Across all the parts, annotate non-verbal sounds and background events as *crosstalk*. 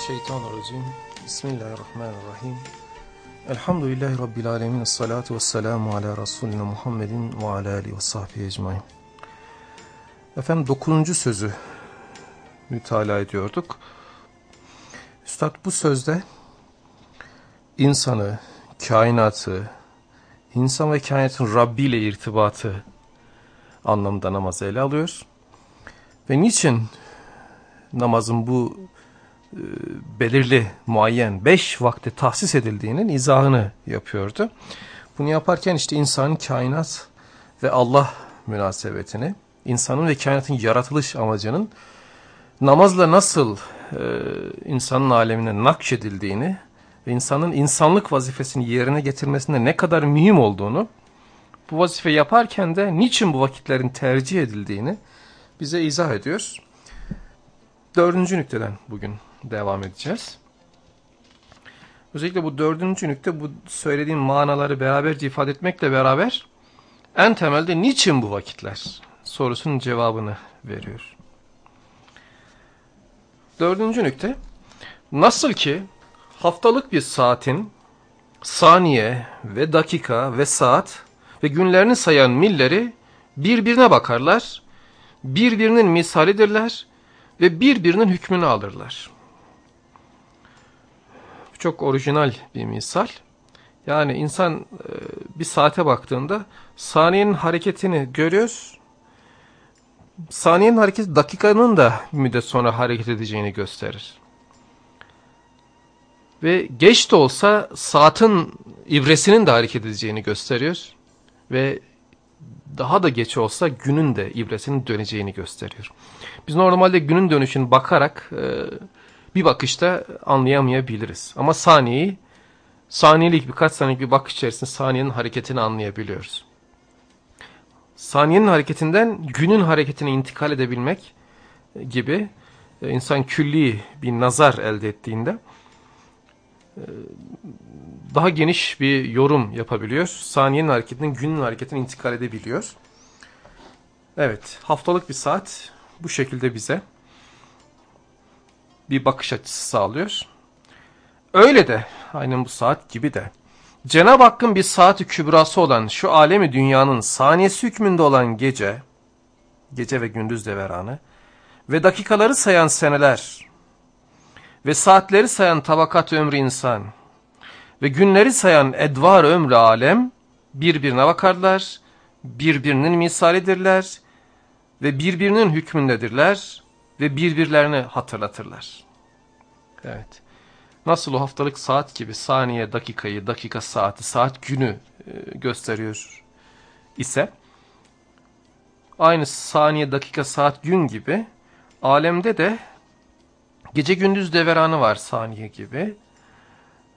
mineşşeytanirracim. Bismillahirrahmanirrahim. Elhamdülillahi rabbil alamin. Essalatu vesselamu ala rasulina Muhammedin ve ala alihi ve sahbihi ecmaîn. Efendim 9. sözü mütalaa ediyorduk. Üstad bu sözde insanı, kainatı, insan ve kainatın Rabbi ile irtibatı anlamında namazı ele alıyor. Ve niçin namazın bu belirli, muayyen beş vakte tahsis edildiğinin izahını yapıyordu. Bunu yaparken işte insanın kainat ve Allah münasebetini, insanın ve kainatın yaratılış amacının namazla nasıl e, insanın alemine nakşedildiğini ve insanın insanlık vazifesini yerine getirmesinde ne kadar mühim olduğunu, bu vazife yaparken de niçin bu vakitlerin tercih edildiğini bize izah ediyor. Dördüncü nükteden bugün devam edeceğiz. Özellikle bu dördüncü nükte bu söylediğim manaları beraberce ifade etmekle beraber en temelde niçin bu vakitler sorusunun cevabını veriyor. Dördüncü nükte nasıl ki haftalık bir saatin saniye ve dakika ve saat ve günlerini sayan milleri birbirine bakarlar, birbirinin misalidirler ve birbirinin hükmünü alırlar. Çok orijinal bir misal. Yani insan e, bir saate baktığında saniyenin hareketini görüyor. Saniyenin hareketi dakikanın da bir müddet sonra hareket edeceğini gösterir. Ve geç de olsa saatin ibresinin de hareket edeceğini gösteriyor. Ve daha da geç olsa günün de ibresinin döneceğini gösteriyor. Biz normalde günün dönüşünü bakarak e, bir bakışta anlayamayabiliriz. Ama saniyeyi, saniyelik birkaç saniyelik bir bakış içerisinde saniyenin hareketini anlayabiliyoruz. Saniyenin hareketinden günün hareketine intikal edebilmek gibi e, insan külli bir nazar elde ettiğinde e, daha geniş bir yorum yapabiliyor. Saniyenin hareketinin günün hareketine intikal edebiliyor. Evet, haftalık bir saat bu şekilde bize bir bakış açısı sağlıyor. Öyle de, aynen bu saat gibi de, Cenab-ı Hakk'ın bir saati kübrası olan şu alemi dünyanın saniyesi hükmünde olan gece, gece ve gündüz deveranı ve dakikaları sayan seneler ve saatleri sayan tabakat ömrü insan ve günleri sayan edvar ömrü alem birbirine bakarlar, birbirinin misalidirler ve birbirinin hükmündedirler ve birbirlerini hatırlatırlar. Evet. Nasıl o haftalık saat gibi saniye dakikayı, dakika saati, saat günü e, gösteriyor ise aynı saniye, dakika, saat, gün gibi alemde de gece gündüz deveranı var saniye gibi.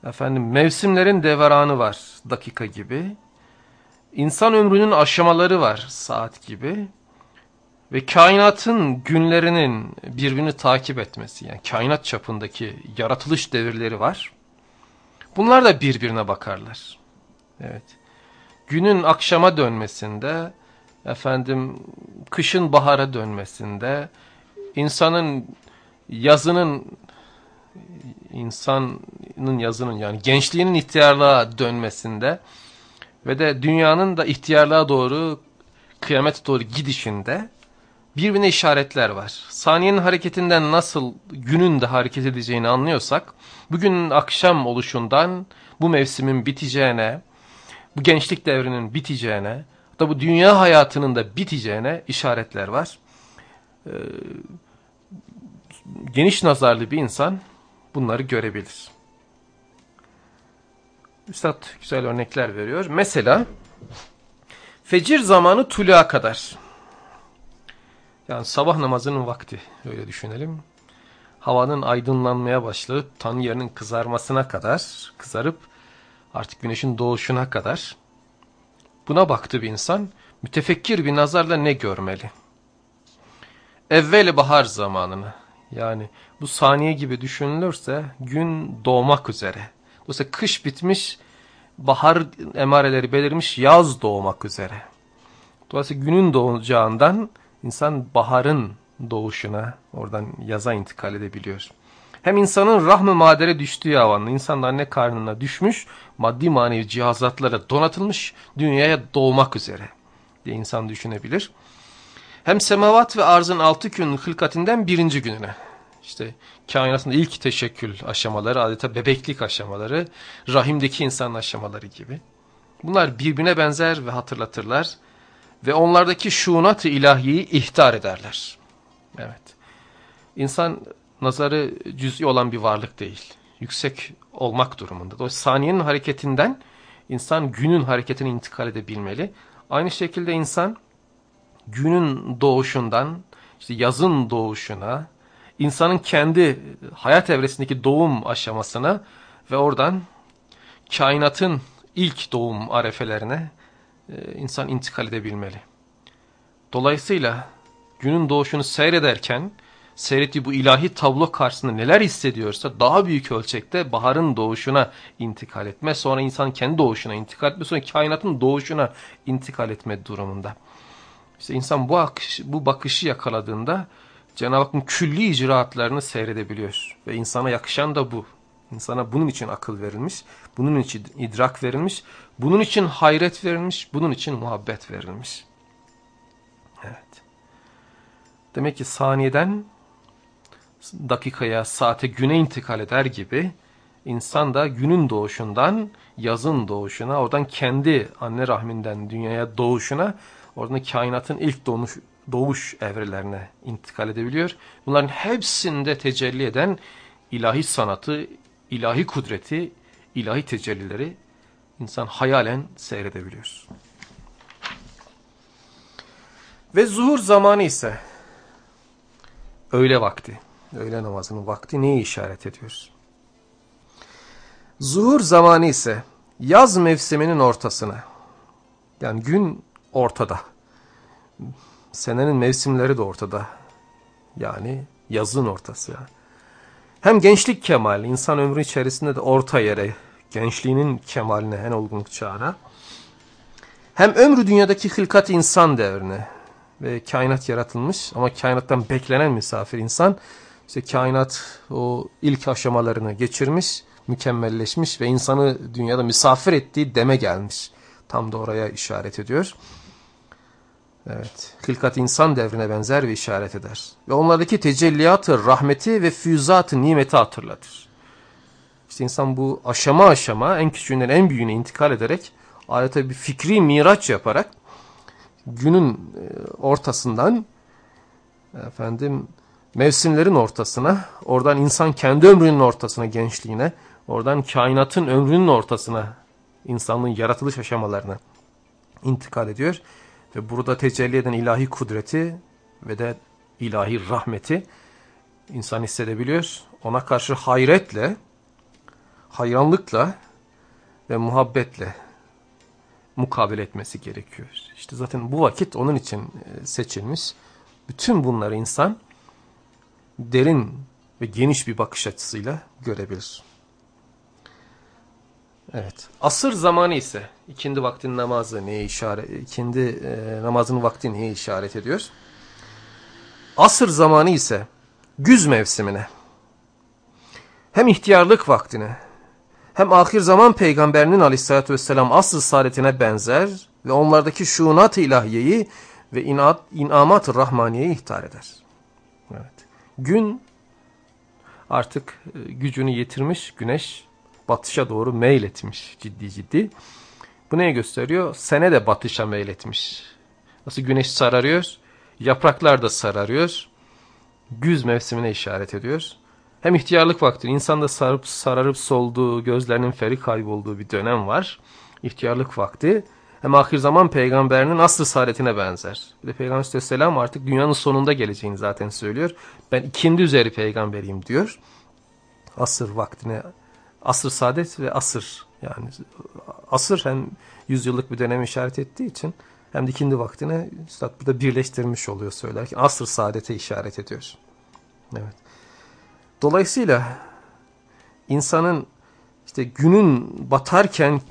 Efendim mevsimlerin deveranı var dakika gibi. İnsan ömrünün aşamaları var saat gibi. Ve kainatın günlerinin birbirini takip etmesi yani kainat çapındaki yaratılış devirleri var. Bunlar da birbirine bakarlar. Evet. Günün akşama dönmesinde, efendim kışın bahara dönmesinde, insanın yazının insanın yazının yani gençliğinin ihtiyarlığa dönmesinde ve de dünyanın da ihtiyarlığa doğru kıyamete doğru gidişinde birbirine işaretler var. Saniyenin hareketinden nasıl günün de hareket edeceğini anlıyorsak, bugünün akşam oluşundan bu mevsimin biteceğine, bu gençlik devrinin biteceğine, da bu dünya hayatının da biteceğine işaretler var. Ee, geniş nazarlı bir insan bunları görebilir. Üstad güzel örnekler veriyor. Mesela fecir zamanı tuluğa kadar. Yani sabah namazının vakti öyle düşünelim. Havanın aydınlanmaya başlayıp tan yerinin kızarmasına kadar, kızarıp artık güneşin doğuşuna kadar buna baktı bir insan mütefekkir bir nazarla ne görmeli? Evvel bahar zamanını yani bu saniye gibi düşünülürse gün doğmak üzere. Dolayısıyla kış bitmiş, bahar emareleri belirmiş, yaz doğmak üzere. Dolayısıyla günün doğacağından insan baharın doğuşuna, oradan yaza intikal edebiliyor. Hem insanın rahm-ı madere düştüğü havanlı, insanın anne karnına düşmüş, maddi manevi cihazatlara donatılmış, dünyaya doğmak üzere diye insan düşünebilir. Hem semavat ve arzın altı günün hılkatinden birinci gününe, işte kainatın ilk teşekkül aşamaları, adeta bebeklik aşamaları, rahimdeki insan aşamaları gibi. Bunlar birbirine benzer ve hatırlatırlar ve onlardaki şuunat-ı ilahiyi ihtar ederler. Evet. İnsan nazarı cüz'i olan bir varlık değil. Yüksek olmak durumunda. O saniyenin hareketinden insan günün hareketine intikal edebilmeli. Aynı şekilde insan günün doğuşundan, işte yazın doğuşuna, insanın kendi hayat evresindeki doğum aşamasına ve oradan kainatın ilk doğum arefelerine insan intikal edebilmeli. Dolayısıyla günün doğuşunu seyrederken seyrettiği bu ilahi tablo karşısında neler hissediyorsa daha büyük ölçekte baharın doğuşuna intikal etme, sonra insan kendi doğuşuna intikal etme, sonra kainatın doğuşuna intikal etme durumunda. İşte insan bu, akış, bu bakışı yakaladığında Cenab-ı Hakk'ın külli icraatlarını seyredebiliyor. Ve insana yakışan da bu. İnsana bunun için akıl verilmiş, bunun için idrak verilmiş, bunun için hayret verilmiş, bunun için muhabbet verilmiş. Evet. Demek ki saniyeden dakikaya, saate, güne intikal eder gibi insan da günün doğuşundan yazın doğuşuna, oradan kendi anne rahminden dünyaya doğuşuna, oradan kainatın ilk doğuş, doğuş evrelerine intikal edebiliyor. Bunların hepsinde tecelli eden ilahi sanatı, ilahi kudreti, ilahi tecellileri insan hayalen seyredebiliyor. Ve zuhur zamanı ise öğle vakti, öğle namazının vakti neyi işaret ediyor? Zuhur zamanı ise yaz mevsiminin ortasına, yani gün ortada, senenin mevsimleri de ortada, yani yazın ortası. Hem gençlik kemali, insan ömrü içerisinde de orta yere, gençliğinin kemaline, en olgunluk çağına, hem ömrü dünyadaki hılkat insan devrine, ve kainat yaratılmış ama kainattan beklenen misafir insan işte kainat o ilk aşamalarını geçirmiş, mükemmelleşmiş ve insanı dünyada misafir ettiği deme gelmiş. Tam da oraya işaret ediyor. Evet, hılkat insan devrine benzer ve işaret eder. Ve onlardaki tecelliyatı, rahmeti ve füyüzatı nimeti hatırlatır. İşte insan bu aşama aşama en küçüğünden en büyüğüne intikal ederek adeta bir fikri miraç yaparak günün e, ortasından efendim mevsimlerin ortasına, oradan insan kendi ömrünün ortasına, gençliğine, oradan kainatın ömrünün ortasına, insanlığın yaratılış aşamalarına intikal ediyor. Ve burada tecelli eden ilahi kudreti ve de ilahi rahmeti insan hissedebiliyor. Ona karşı hayretle, hayranlıkla ve muhabbetle mukabele etmesi gerekiyor. İşte zaten bu vakit onun için e, seçilmiş. Bütün bunları insan derin ve geniş bir bakış açısıyla görebilir. Evet. Asır zamanı ise ikindi vaktin namazı neye işaret ikindi e, namazının vakti neye işaret ediyor? Asır zamanı ise güz mevsimine hem ihtiyarlık vaktine hem ahir zaman peygamberinin aleyhissalatü vesselam asıl saadetine benzer ve onlardaki şuunat-ı ilahiyeyi ve inat, inamat-ı rahmaniyeyi ihtar eder. Evet. Gün artık e, gücünü yitirmiş, güneş batışa doğru meyletmiş ciddi ciddi. Bu neye gösteriyor? Sene de batışa meyletmiş. Nasıl güneş sararıyor, yapraklar da sararıyor. Güz mevsimine işaret ediyor. Hem ihtiyarlık vakti, insanda sarıp sararıp solduğu, gözlerinin feri kaybolduğu bir dönem var. İhtiyarlık vakti. Hem ahir zaman peygamberinin aslı saadetine benzer. Bir de peygamber aleyhisselam artık dünyanın sonunda geleceğini zaten söylüyor. Ben ikindi üzeri peygamberiyim diyor. Asır vaktine, asır saadet ve asır yani asır hem yüzyıllık bir döneme işaret ettiği için hem de ikindi vaktine Üstad burada birleştirmiş oluyor söylerken asır saadete işaret ediyor. Evet. Dolayısıyla insanın işte günün batarken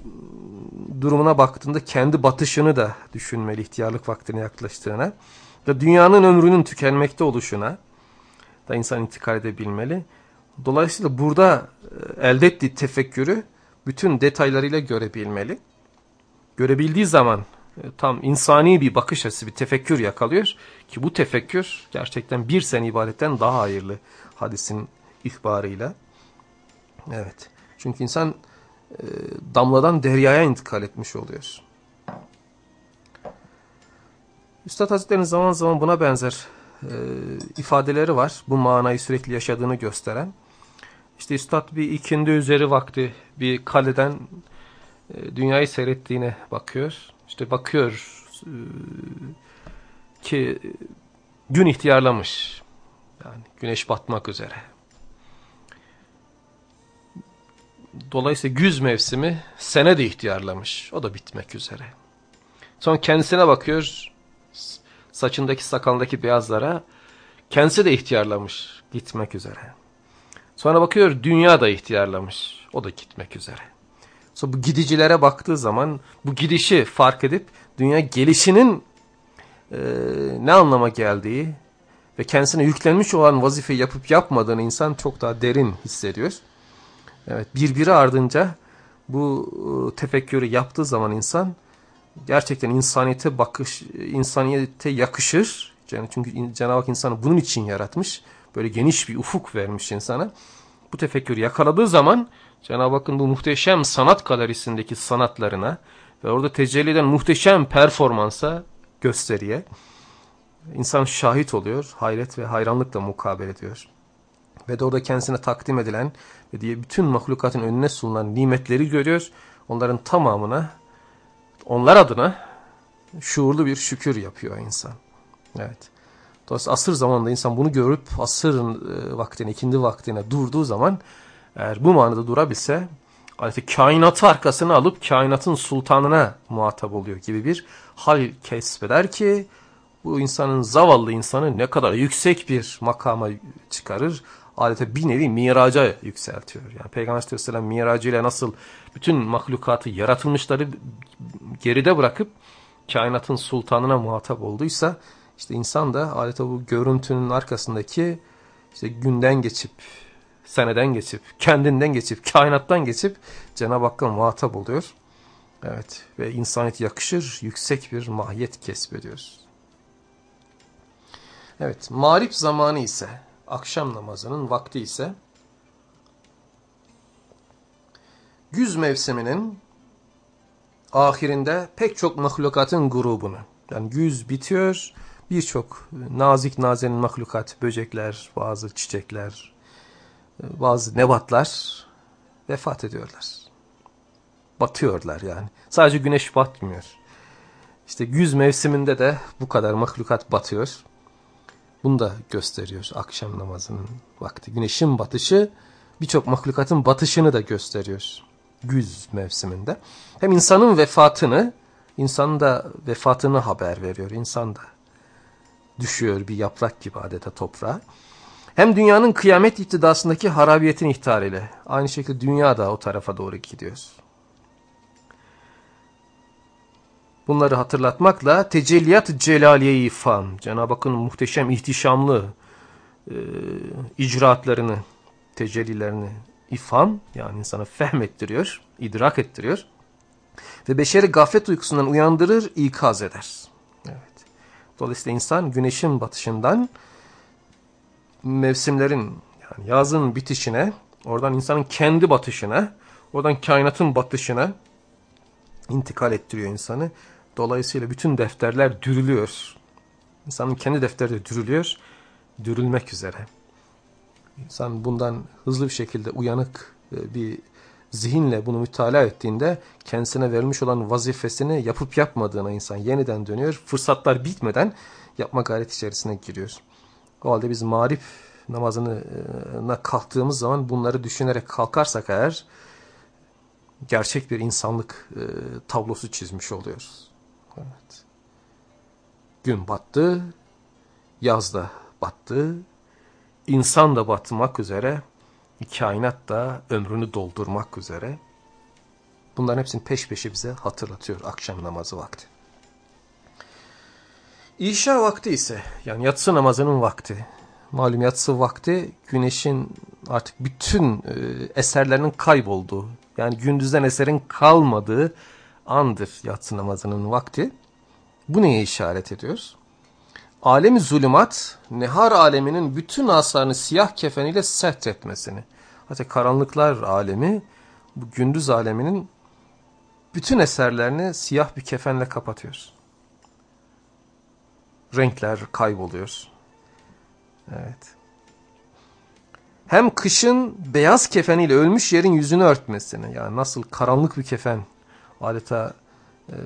durumuna baktığında kendi batışını da düşünmeli ihtiyarlık vaktine yaklaştığına. ve dünyanın ömrünün tükenmekte oluşuna da insan intikal edebilmeli. Dolayısıyla burada e, elde ettiği tefekkürü bütün detaylarıyla görebilmeli. Görebildiği zaman e, tam insani bir bakış açısı, bir tefekkür yakalıyor. Ki bu tefekkür gerçekten bir sene ibadetten daha hayırlı hadisin ihbarıyla. Evet. Çünkü insan e, damladan deryaya intikal etmiş oluyor. Üstad Hazretleri'nin zaman zaman buna benzer e, ifadeleri var. Bu manayı sürekli yaşadığını gösteren. İşte Üstad bir ikindi üzeri vakti bir kaleden e, dünyayı seyrettiğine bakıyor. İşte bakıyor e, ki gün ihtiyarlamış. Yani güneş batmak üzere. Dolayısıyla güz mevsimi sene de ihtiyarlamış. O da bitmek üzere. Sonra kendisine bakıyor. Saçındaki sakalındaki beyazlara. Kendisi de ihtiyarlamış. Gitmek üzere. Sonra bakıyor dünya da ihtiyarlamış. O da gitmek üzere. Sonra bu gidicilere baktığı zaman bu gidişi fark edip dünya gelişinin e, ne anlama geldiği ve kendisine yüklenmiş olan vazifeyi yapıp yapmadığını insan çok daha derin hissediyor. Evet, birbiri ardınca bu e, tefekkürü yaptığı zaman insan gerçekten insaniyete bakış, insaniyete yakışır. Yani çünkü Cenab-ı Hak insanı bunun için yaratmış. Böyle geniş bir ufuk vermiş insana. Bu tefekkürü yakaladığı zaman Cenab-ı Hakk'ın bu muhteşem sanat galerisindeki sanatlarına ve orada tecelli eden muhteşem performansa, gösteriye insan şahit oluyor. Hayret ve hayranlıkla mukabele ediyor. Ve de orada kendisine takdim edilen ve diye bütün mahlukatın önüne sunulan nimetleri görüyor. Onların tamamına onlar adına şuurlu bir şükür yapıyor insan. Evet. Dolayısıyla asır zamanında insan bunu görüp asırın e, vaktine, ikindi vaktine durduğu zaman eğer bu manada durabilse adeta kainatı arkasına alıp kainatın sultanına muhatap oluyor gibi bir hal kesbeder ki bu insanın zavallı insanı ne kadar yüksek bir makama çıkarır. Adeta bir nevi miraca yükseltiyor. Yani Peygamber Aleyhisselam miracıyla nasıl bütün mahlukatı yaratılmışları geride bırakıp kainatın sultanına muhatap olduysa işte insan da adeta bu görüntünün arkasındaki işte günden geçip, seneden geçip, kendinden geçip, kainattan geçip Cenab-ı Hakk'a muhatap oluyor. Evet ve insaniyet yakışır, yüksek bir mahiyet kesbediyoruz. Evet, mağrip zamanı ise, akşam namazının vakti ise, güz mevsiminin ahirinde pek çok mahlukatın grubunu, yani güz bitiyor, birçok nazik nazenin mahlukat, böcekler, bazı çiçekler, bazı nebatlar vefat ediyorlar. Batıyorlar yani. Sadece güneş batmıyor. İşte güz mevsiminde de bu kadar mahlukat batıyor. Bunu da gösteriyor akşam namazının vakti. Güneşin batışı birçok mahlukatın batışını da gösteriyor güz mevsiminde. Hem insanın vefatını, insanın da vefatını haber veriyor. İnsan da düşüyor bir yaprak gibi adeta toprağa. Hem dünyanın kıyamet iktidasındaki harabiyetin ihtariyle. Aynı şekilde dünya da o tarafa doğru gidiyoruz. Bunları hatırlatmakla tecelliyat celaliye ifam, Cenab-ı Hakk'ın muhteşem ihtişamlı e, icraatlarını, tecellilerini ifam yani insana fehmettiriyor, idrak ettiriyor. Ve beşeri gaflet uykusundan uyandırır, ikaz eder. Dolayısıyla insan güneşin batışından mevsimlerin yani yazın bitişine, oradan insanın kendi batışına, oradan kainatın batışına intikal ettiriyor insanı. Dolayısıyla bütün defterler dürülüyor. İnsanın kendi defteri de dürülüyor, dürülmek üzere. İnsan bundan hızlı bir şekilde uyanık e, bir zihinle bunu mütalaa ettiğinde kendisine verilmiş olan vazifesini yapıp yapmadığına insan yeniden dönüyor. Fırsatlar bitmeden yapma gayret içerisine giriyor. O halde biz marif namazına kalktığımız zaman bunları düşünerek kalkarsak eğer gerçek bir insanlık e, tablosu çizmiş oluyoruz. Evet. Gün battı, yaz da battı, insan da batmak üzere, kainat da ömrünü doldurmak üzere. Bunların hepsini peş peşe bize hatırlatıyor akşam namazı vakti. İşa vakti ise yani yatsı namazının vakti. Malum yatsı vakti güneşin artık bütün e, eserlerinin kaybolduğu yani gündüzden eserin kalmadığı andır yatsı namazının vakti. Bu neye işaret ediyor? Alemi zulümat, nehar aleminin bütün asarını siyah kefeniyle set etmesini. Hatta karanlıklar alemi, bu gündüz aleminin bütün eserlerini siyah bir kefenle kapatıyor. Renkler kayboluyor. Evet. Hem kışın beyaz kefeniyle ölmüş yerin yüzünü örtmesini, yani nasıl karanlık bir kefen adeta e,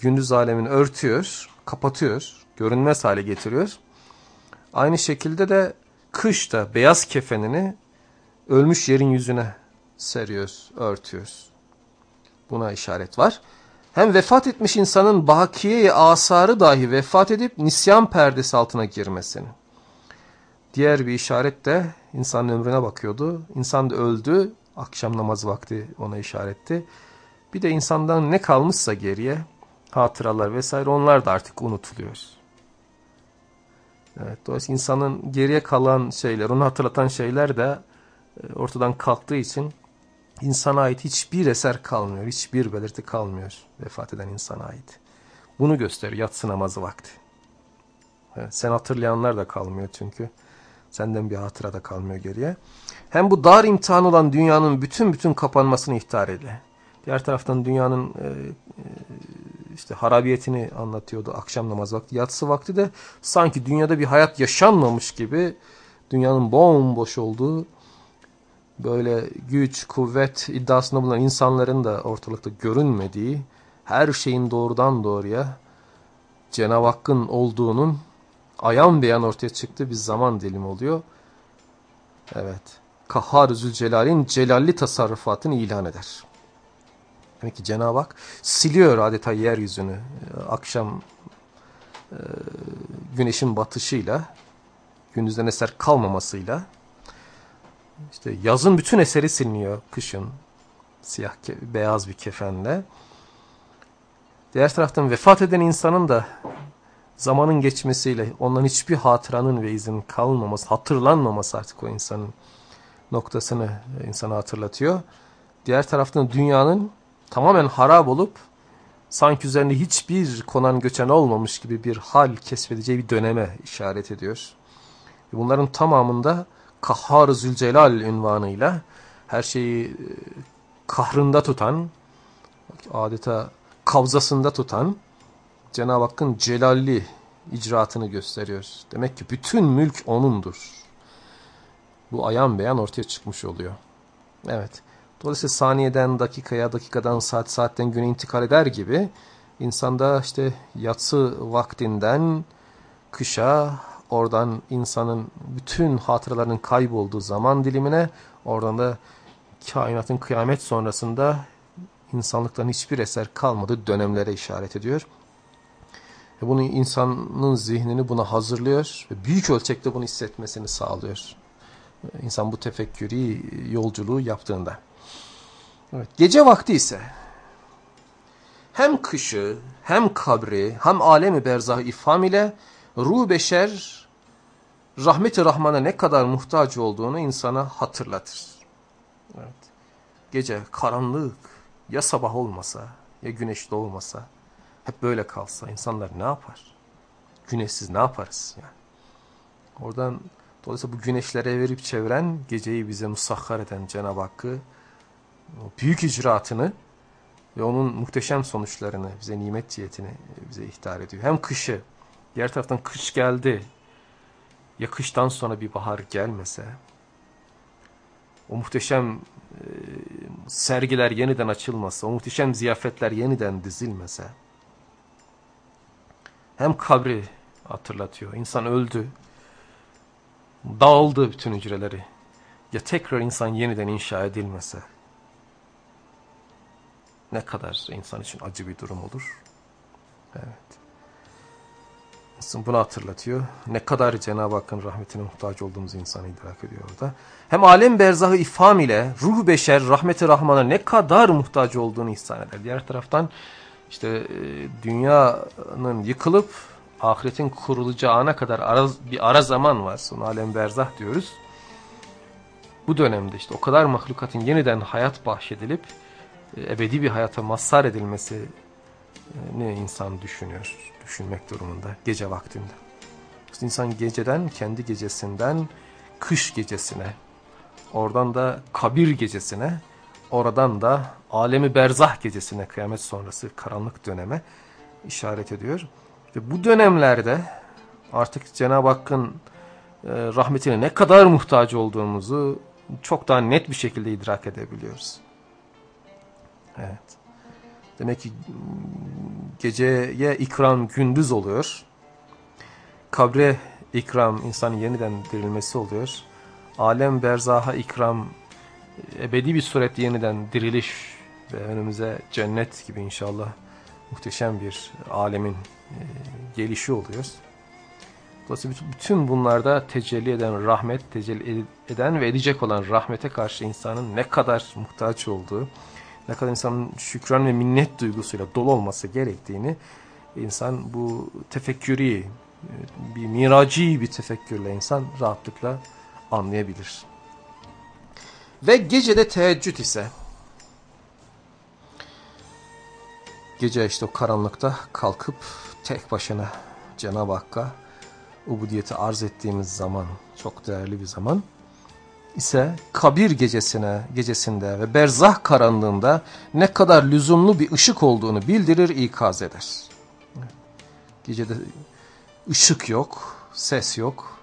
gündüz alemini örtüyor, kapatıyor, görünmez hale getiriyor. Aynı şekilde de kış da beyaz kefenini ölmüş yerin yüzüne seriyoruz, örtüyoruz. Buna işaret var. Hem vefat etmiş insanın bakiye asarı dahi vefat edip nisyan perdesi altına girmesini. Diğer bir işaret de insanın ömrüne bakıyordu. İnsan da öldü. Akşam namazı vakti ona işaretti. Bir de insandan ne kalmışsa geriye hatıralar vesaire onlar da artık unutuluyor. Evet, dolayısıyla insanın geriye kalan şeyler, onu hatırlatan şeyler de e, ortadan kalktığı için insana ait hiçbir eser kalmıyor, hiçbir belirti kalmıyor vefat eden insana ait. Bunu gösteriyor yatsı namazı vakti. Evet, sen hatırlayanlar da kalmıyor çünkü. Senden bir hatıra da kalmıyor geriye. Hem bu dar imtihan olan dünyanın bütün bütün kapanmasını ihtar ediyor. Diğer taraftan dünyanın e, e, işte harabiyetini anlatıyordu akşam namaz vakti. Yatsı vakti de sanki dünyada bir hayat yaşanmamış gibi dünyanın bomboş olduğu böyle güç, kuvvet iddiasında bulunan insanların da ortalıkta görünmediği her şeyin doğrudan doğruya Cenab-ı Hakk'ın olduğunun ayan beyan ortaya çıktığı bir zaman dilimi oluyor. Evet. Kahhar Zülcelal'in celalli tasarrufatını ilan eder. Demek ki Cenab-ı Hak siliyor adeta yeryüzünü akşam e, güneşin batışıyla, gündüzden eser kalmamasıyla. İşte yazın bütün eseri siliniyor kışın siyah beyaz bir kefenle. Diğer taraftan vefat eden insanın da zamanın geçmesiyle ondan hiçbir hatıranın ve izin kalmaması, hatırlanmaması artık o insanın noktasını insana hatırlatıyor. Diğer taraftan dünyanın tamamen harap olup sanki üzerinde hiçbir konan göçen olmamış gibi bir hal kesbedeceği bir döneme işaret ediyor. Bunların tamamında Kahhar Zülcelal ünvanıyla her şeyi e, kahrında tutan, adeta kavzasında tutan Cenab-ı Hakk'ın celalli icraatını gösteriyor. Demek ki bütün mülk O'nundur. Bu ayan beyan ortaya çıkmış oluyor. Evet. Dolayısıyla saniyeden dakikaya, dakikadan saat, saatten güne intikal eder gibi insanda işte yatsı vaktinden kışa, oradan insanın bütün hatıralarının kaybolduğu zaman dilimine, oradan da kainatın kıyamet sonrasında insanlıktan hiçbir eser kalmadığı dönemlere işaret ediyor. Ve bunu insanın zihnini buna hazırlıyor ve büyük ölçekte bunu hissetmesini sağlıyor. İnsan bu tefekkürü yolculuğu yaptığında. Evet, gece vakti ise hem kışı hem kabri hem alemi berzah ifham ile ruh beşer rahmeti rahmana ne kadar muhtaç olduğunu insana hatırlatır. Evet. Gece karanlık ya sabah olmasa ya güneş doğmasa hep böyle kalsa insanlar ne yapar? Güneşsiz ne yaparız yani? Oradan dolayısıyla bu güneşlere verip çeviren geceyi bize musahhar eden Cenab-ı Hakk'ı büyük icraatını ve onun muhteşem sonuçlarını bize nimet cihetini bize ihtar ediyor. Hem kışı diğer taraftan kış geldi ya kıştan sonra bir bahar gelmese o muhteşem e, sergiler yeniden açılmasa, o muhteşem ziyafetler yeniden dizilmese hem kabri hatırlatıyor. İnsan öldü. Dağıldı bütün hücreleri. Ya tekrar insan yeniden inşa edilmese ne kadar insan için acı bir durum olur. Evet. Bunu hatırlatıyor. Ne kadar Cenab-ı Hakk'ın rahmetine muhtaç olduğumuzu insan idrak ediyor orada. Hem alem berzahı ifham ile ruh beşer rahmeti rahmana ne kadar muhtaç olduğunu ihsan eder. Diğer taraftan işte e, dünyanın yıkılıp ahiretin kurulacağı ana kadar ara, bir ara zaman var. Son alem berzah diyoruz. Bu dönemde işte o kadar mahlukatın yeniden hayat bahşedilip ebedi bir hayata mazhar edilmesi e, insan düşünüyor, düşünmek durumunda gece vaktinde. İnsan geceden, kendi gecesinden kış gecesine, oradan da kabir gecesine, oradan da alemi berzah gecesine, kıyamet sonrası karanlık döneme işaret ediyor. Ve bu dönemlerde artık Cenab-ı Hakk'ın e, rahmetine ne kadar muhtaç olduğumuzu çok daha net bir şekilde idrak edebiliyoruz. Evet. Demek ki geceye ikram gündüz oluyor. Kabre ikram insanın yeniden dirilmesi oluyor. Alem berzaha ikram ebedi bir suret yeniden diriliş ve önümüze cennet gibi inşallah muhteşem bir alemin e, gelişi oluyor. Dolayısıyla bütün bunlarda tecelli eden rahmet, tecelli eden ve edecek olan rahmete karşı insanın ne kadar muhtaç olduğu, ne kadar insanın şükran ve minnet duygusuyla dolu olması gerektiğini insan bu tefekkürü, bir miraci bir tefekkürle insan rahatlıkla anlayabilir. Ve gecede teheccüd ise gece işte o karanlıkta kalkıp tek başına Cenab-ı Hakk'a ubudiyeti arz ettiğimiz zaman çok değerli bir zaman ise kabir gecesine gecesinde ve berzah karanlığında ne kadar lüzumlu bir ışık olduğunu bildirir, ikaz eder. Gecede ışık yok, ses yok.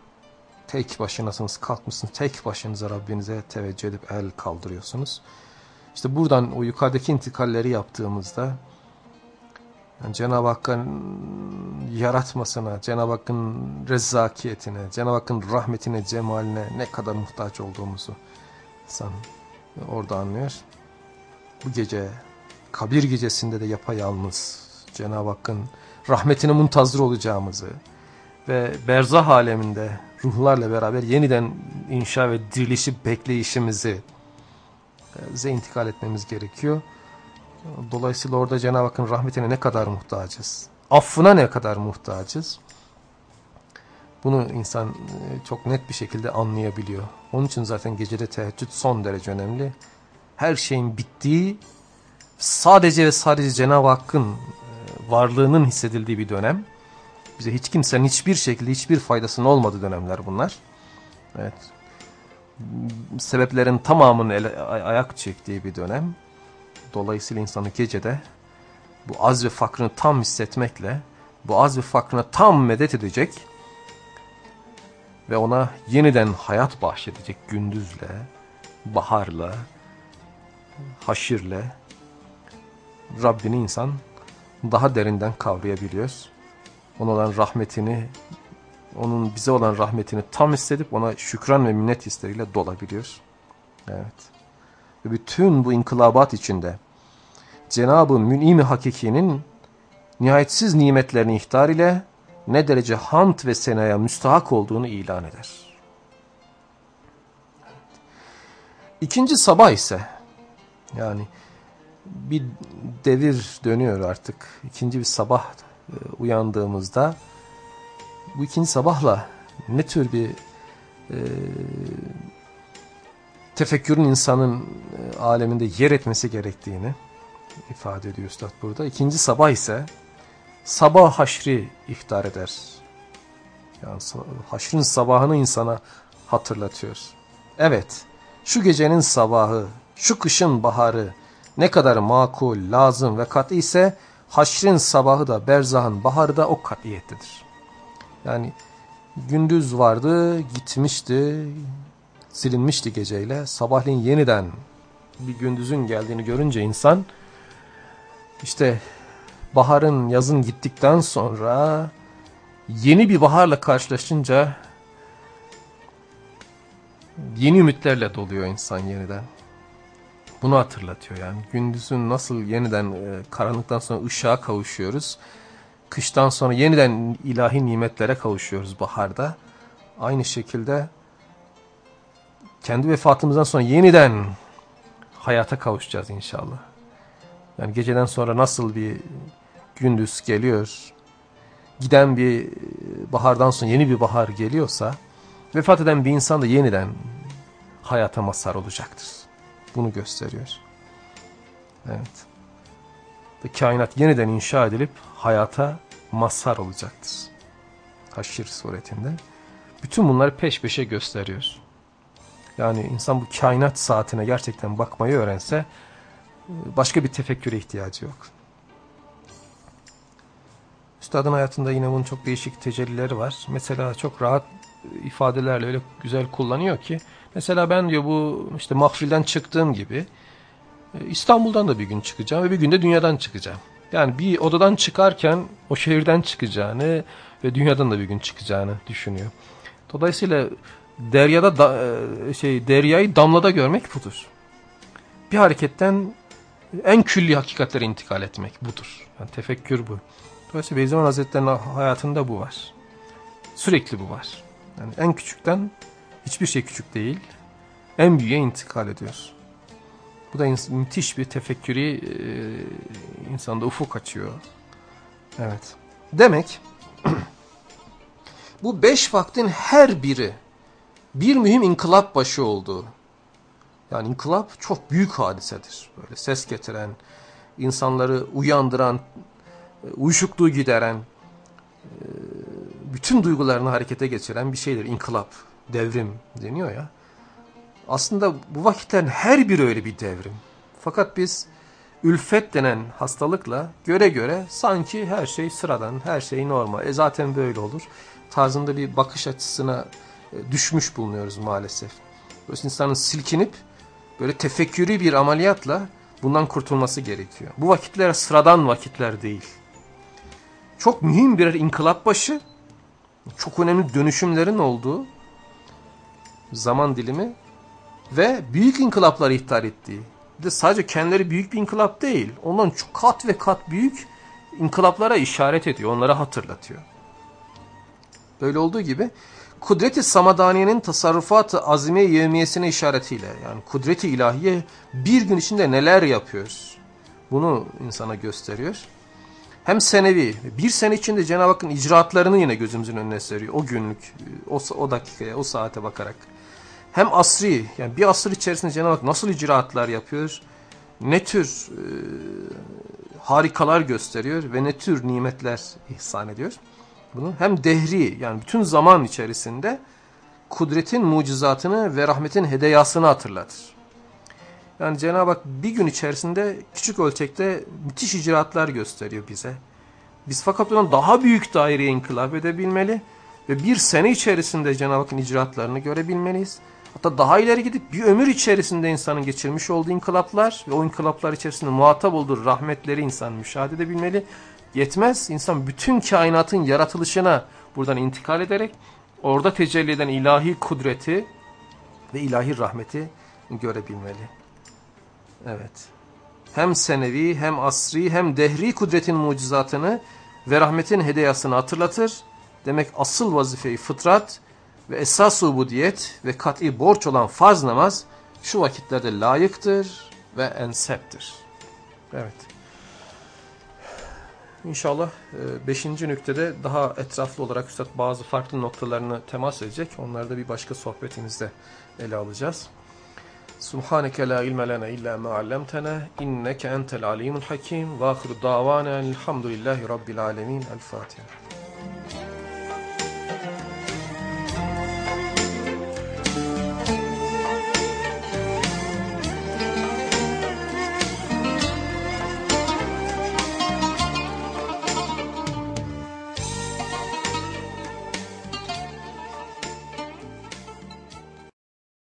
Tek başınasınız, kalkmışsınız, tek başınıza Rabbinize teveccüh edip el kaldırıyorsunuz. İşte buradan o yukarıdaki intikalleri yaptığımızda yani Cenab-ı Hakk'ın yaratmasına, Cenab-ı Hakk'ın rezzakiyetine, Cenab-ı Hakk'ın rahmetine, cemaline ne kadar muhtaç olduğumuzu insan orada anlıyor. Bu gece, kabir gecesinde de yapayalnız Cenab-ı Hakk'ın rahmetine muntazır olacağımızı ve berzah aleminde ruhlarla beraber yeniden inşa ve dirilişi bekleyişimizi e, intikal etmemiz gerekiyor. Dolayısıyla orada Cenab-ı Hakk'ın rahmetine ne kadar muhtacız? Affına ne kadar muhtacız? Bunu insan e, çok net bir şekilde anlayabiliyor. Onun için zaten gecede teheccüd son derece önemli. Her şeyin bittiği, sadece ve sadece Cenab-ı Hakk'ın e, varlığının hissedildiği bir dönem. Bize hiç kimsenin hiçbir şekilde hiçbir faydasının olmadığı dönemler bunlar. Evet. Sebeplerin tamamının ele, ayak çektiği bir dönem. Dolayısıyla insanı gecede bu az ve fakrını tam hissetmekle bu az ve fakrına tam medet edecek ve ona yeniden hayat bahşedecek gündüzle, baharla, haşirle Rabbini insan daha derinden kavrayabiliyor. Ona olan rahmetini, onun bize olan rahmetini tam hissedip ona şükran ve minnet hisleriyle dolabiliyor. Evet. Ve bütün bu inkılabat içinde Cenab-ı Mün'im-i Hakiki'nin nihayetsiz nimetlerini ihtar ile ne derece hamd ve senaya müstahak olduğunu ilan eder. İkinci sabah ise yani bir devir dönüyor artık. İkinci bir sabah e, uyandığımızda bu ikinci sabahla ne tür bir e, tefekkürün insanın e, aleminde yer etmesi gerektiğini ifade ediyor Üstad burada. İkinci sabah ise sabah haşri ihtar eder. Yani haşrin sabahını insana hatırlatıyor. Evet, şu gecenin sabahı, şu kışın baharı ne kadar makul, lazım ve kat'i ise haşrin sabahı da berzahın baharı da o katiyettedir. Yani gündüz vardı, gitmişti, silinmişti geceyle. Sabahleyin yeniden bir gündüzün geldiğini görünce insan işte baharın, yazın gittikten sonra yeni bir baharla karşılaşınca yeni ümitlerle doluyor insan yeniden. Bunu hatırlatıyor yani. Gündüzün nasıl yeniden e, karanlıktan sonra ışığa kavuşuyoruz. Kıştan sonra yeniden ilahi nimetlere kavuşuyoruz baharda. Aynı şekilde kendi vefatımızdan sonra yeniden hayata kavuşacağız inşallah. Yani geceden sonra nasıl bir gündüz geliyor, giden bir bahardan sonra yeni bir bahar geliyorsa vefat eden bir insan da yeniden hayata mazhar olacaktır. Bunu gösteriyor. Evet. Ve kainat yeniden inşa edilip hayata mazhar olacaktır. Haşir suretinde. Bütün bunları peş peşe gösteriyor. Yani insan bu kainat saatine gerçekten bakmayı öğrense başka bir tefekküre ihtiyacı yok. Üstadın hayatında yine bunun çok değişik tecellileri var. Mesela çok rahat ifadelerle öyle güzel kullanıyor ki. Mesela ben diyor bu işte mahfilden çıktığım gibi e, İstanbul'dan da bir gün çıkacağım ve bir günde dünyadan çıkacağım. Yani bir odadan çıkarken o şehirden çıkacağını ve dünyadan da bir gün çıkacağını düşünüyor. Dolayısıyla deryada da, e, şey deryayı damlada görmek budur. Bir hareketten en külli hakikatlere intikal etmek budur. Yani tefekkür bu. Dolayısıyla Beyzaman Hazretleri'nin hayatında bu var. Sürekli bu var. Yani en küçükten hiçbir şey küçük değil. En büyüğe intikal ediyor. Bu da müthiş bir tefekkürü e, insanda ufuk açıyor. Evet. Demek *clears throat* bu beş vaktin her biri bir mühim inkılap başı olduğu. Yani inkılap çok büyük hadisedir. Böyle ses getiren, insanları uyandıran, uyuşukluğu gideren, e, bütün duygularını harekete geçiren bir şeydir. İnkılap, devrim deniyor ya. Aslında bu vakitlerin her biri öyle bir devrim. Fakat biz ülfet denen hastalıkla göre göre sanki her şey sıradan, her şey normal. E zaten böyle olur. Tarzında bir bakış açısına düşmüş bulunuyoruz maalesef. Böyle insanın silkinip böyle tefekkürü bir ameliyatla bundan kurtulması gerekiyor. Bu vakitler sıradan vakitler değil. Çok mühim birer inkılap başı, çok önemli dönüşümlerin olduğu zaman dilimi ve büyük inkılaplar ihtar ettiği. Bir de sadece kendileri büyük bir inkılap değil, ondan çok kat ve kat büyük inkılaplara işaret ediyor, onlara hatırlatıyor. Böyle olduğu gibi kudreti samadaniyenin tasarrufatı azime yevmiyesine işaretiyle yani kudreti ilahiye bir gün içinde neler yapıyoruz bunu insana gösteriyor. Hem senevi bir sene içinde Cenab-ı Hakk'ın icraatlarını yine gözümüzün önüne seriyor o günlük o, o dakikaya o saate bakarak. Hem asri yani bir asır içerisinde Cenab-ı Hak nasıl icraatlar yapıyor ne tür e, harikalar gösteriyor ve ne tür nimetler ihsan ediyor bunu hem dehri yani bütün zaman içerisinde kudretin mucizatını ve rahmetin hedeyasını hatırlatır. Yani Cenab-ı Hak bir gün içerisinde küçük ölçekte müthiş icraatlar gösteriyor bize. Biz fakat ondan daha büyük daireye inkılap edebilmeli ve bir sene içerisinde Cenab-ı Hakk'ın icraatlarını görebilmeliyiz. Hatta daha ileri gidip bir ömür içerisinde insanın geçirmiş olduğu inkılaplar ve o inkılaplar içerisinde muhatap olduğu rahmetleri insan müşahede edebilmeli Yetmez insan bütün kainatın yaratılışına buradan intikal ederek orada tecelli eden ilahi kudreti ve ilahi rahmeti görebilmeli. Evet. Hem senevi hem asri hem dehri kudretin mucizatını ve rahmetin hediyasını hatırlatır. Demek asıl vazifeyi fıtrat ve esas ubudiyet ve kat'i borç olan farz namaz şu vakitlerde layıktır ve enseptir. Evet. İnşallah 5. E, nüktede daha etraflı olarak Üstad bazı farklı noktalarını temas edecek. Onları da bir başka sohbetimizde ele alacağız. Subhaneke la ilme lena illa ma allamtana inneke entel alimul hakim ve ahiru davana elhamdülillahi rabbil alemin. El Fatiha.